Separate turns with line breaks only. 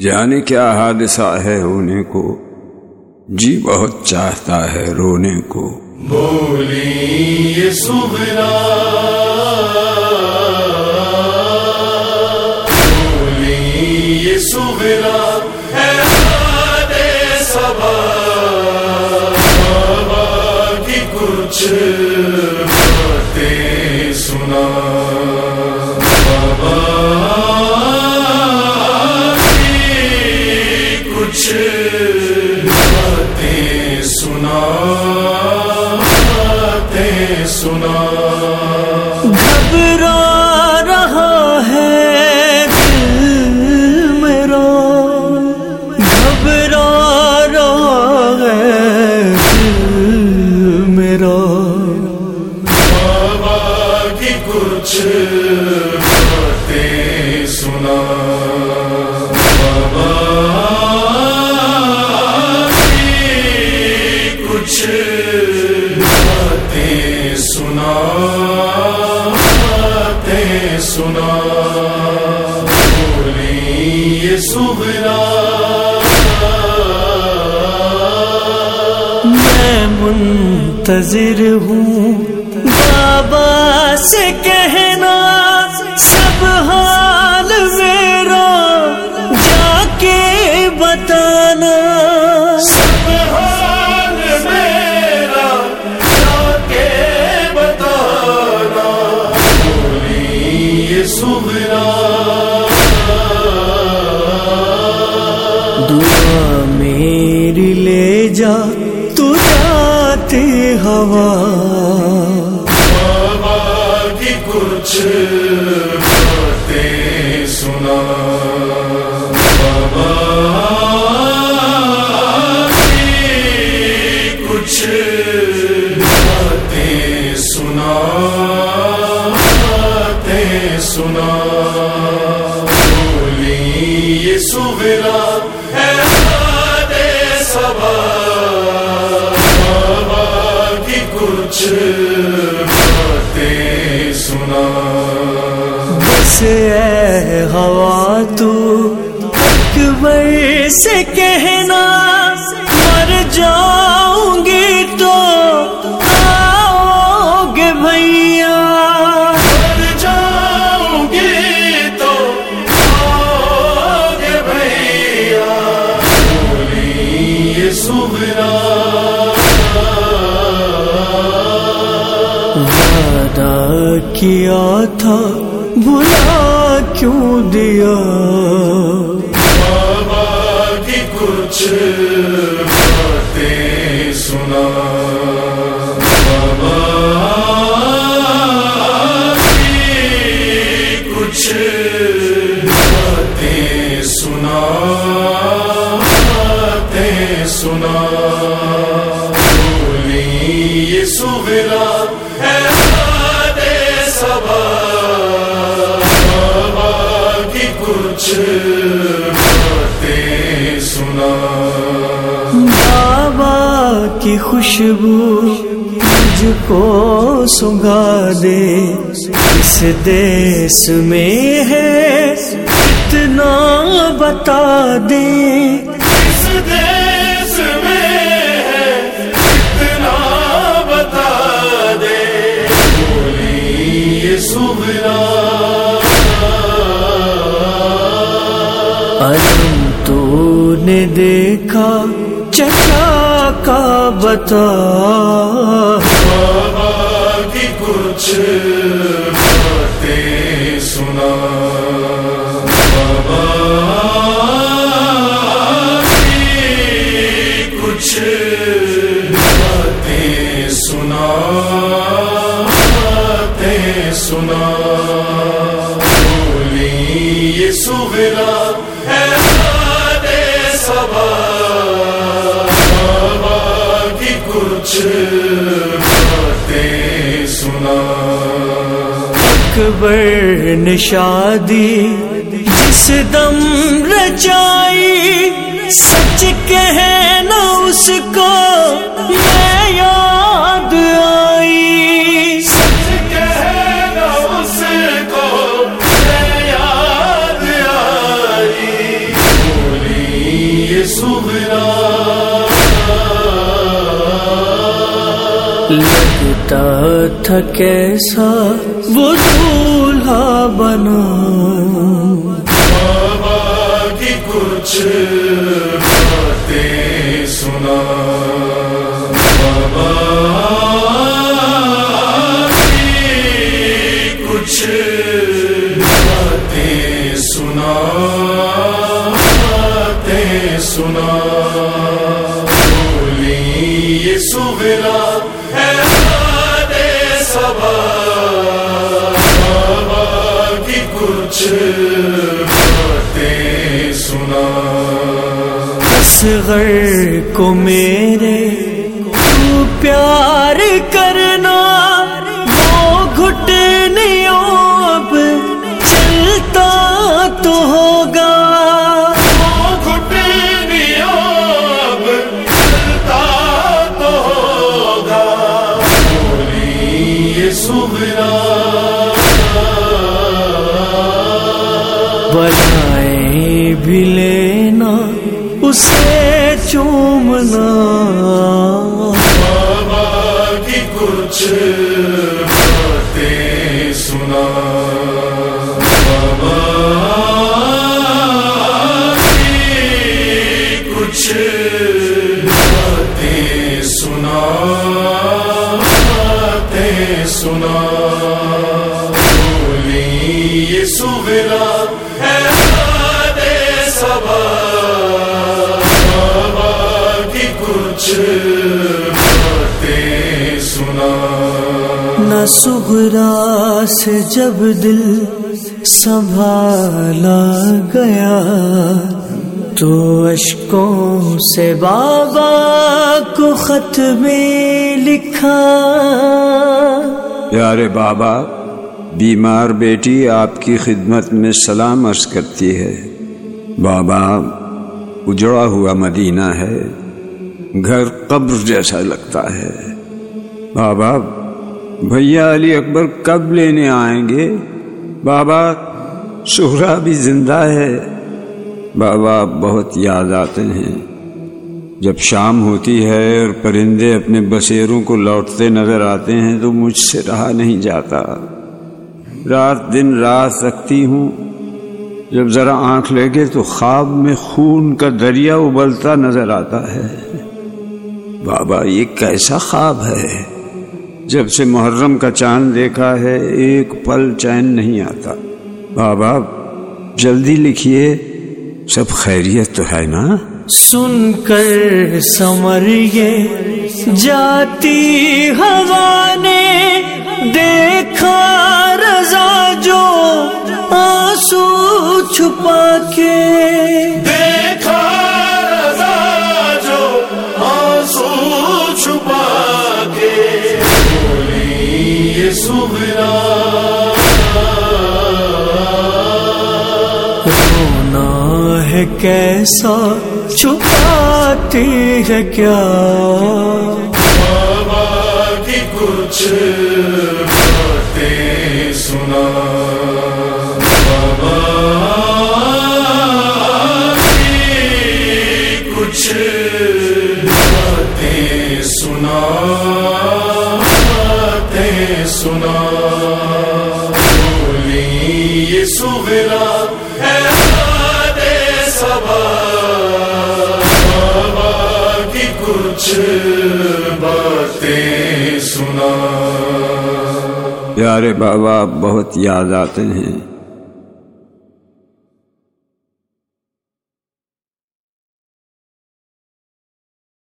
جانے کیا حادثہ ہے ہونے کو۔ جی بہت چاہتا ہے رونے کو۔
بولی یہ سغرا بولی یہ سبا کی کچھ باتیں سنا۔ سنا۔
گھبرا رہا ہے دل میرا۔ گھبرا رہا ہے دل میرا۔ منتظر ہوں۔ بابا سے کہنا، سب حال میرا جا کے بتانا۔
سب حال میرا جا کے بتانا۔ بولی یہ سغرا
دعا میری لے جا۔ جاتی ہوا۔
بابا کی کچھ باتیں سنا۔ بابا کی کچھ باتیں سنا۔ باتیں سنا۔ بولی یہ سغرا ہے سبا۔ کچھ باتیں سنا
بس اے ہوا تو اکبر سے کہنا۔ وعدہ کیا تھا بھلا کیوں دیا؟
بابا کی کچھ باتیں سنا۔ کچھ باتیں سنا۔ بابا کی
خوشبو مجھ کو سگا دے۔ اس دیس میں ہے اتنا بتا دے۔
اس دیس
نے دیکھا چچا کا بتا۔
بابا کی کچھ باتیں سنا۔ بابا کی کچھ باتیں سنا۔ باتیں سنا۔ بولی یہ سغرا
اکبر نشادی جس دم رچائی، سچ کہنا اس کو میں یاد آئی۔
سچ کہنا اس کو میں یاد آئی۔
بولی لگتا تھا کیسا وہ دولہا بنا۔
بابا کی کچھ باتیں سنا۔ بابا کی کچھ باتیں سنا۔ باتیں سنا بولی یہ سویرا باتیں سنا
اصغر کو میرے تو پیار کرنا، وہ گھٹنیوں اب چلتا تو ہوگا۔
وہ گھٹنیوں اب چلتا تو ہوگا۔ یہ سغرا۔
بلائیں بھی لینا، اسے چومنا۔
بابا کی کچھ باتیں سنا۔ بابا کی کچھ باتیں سنا۔ باتیں سنا۔ بولی یہ سغرا
سغرا سے جب دل سنبھالا گیا، تو اشکوں سے بابا کو خط میں لکھا۔
پیارے بابا، بیمار بیٹی آپ کی خدمت میں سلام عرض کرتی ہے۔ بابا، اجڑا ہوا مدینہ ہے، گھر قبر جیسا لگتا ہے۔ بابا بھیا علی اکبر کب لینے آئیں گے؟ بابا سہرا بھی زندہ ہے۔ بابا بہت یاد آتے ہیں۔ جب شام ہوتی ہے اور پرندے اپنے بسیروں کو لوٹتے نظر آتے ہیں تو مجھ سے رہا نہیں جاتا۔ رات دن رات رکھتی ہوں۔ جب ذرا آنکھ لگے تو خواب میں خون کا دریا ابلتا نظر آتا ہے۔ بابا، یہ کیسا خواب ہے؟ جب سے محرم کا چاند دیکھا ہے، ایک پل چین نہیں آتا۔ بابا، جلدی لکھیے، سب خیریت تو ہے نا؟
سن کر سمر یہ جاتی، ہوا نے دیکھا رضا جو آنسو چھپا کے ہے کیسا چھپاتی ہے کیا؟
کی کچھ کچھ باتیں سنا۔
پیارے بابا بہت یاد آتے ہیں۔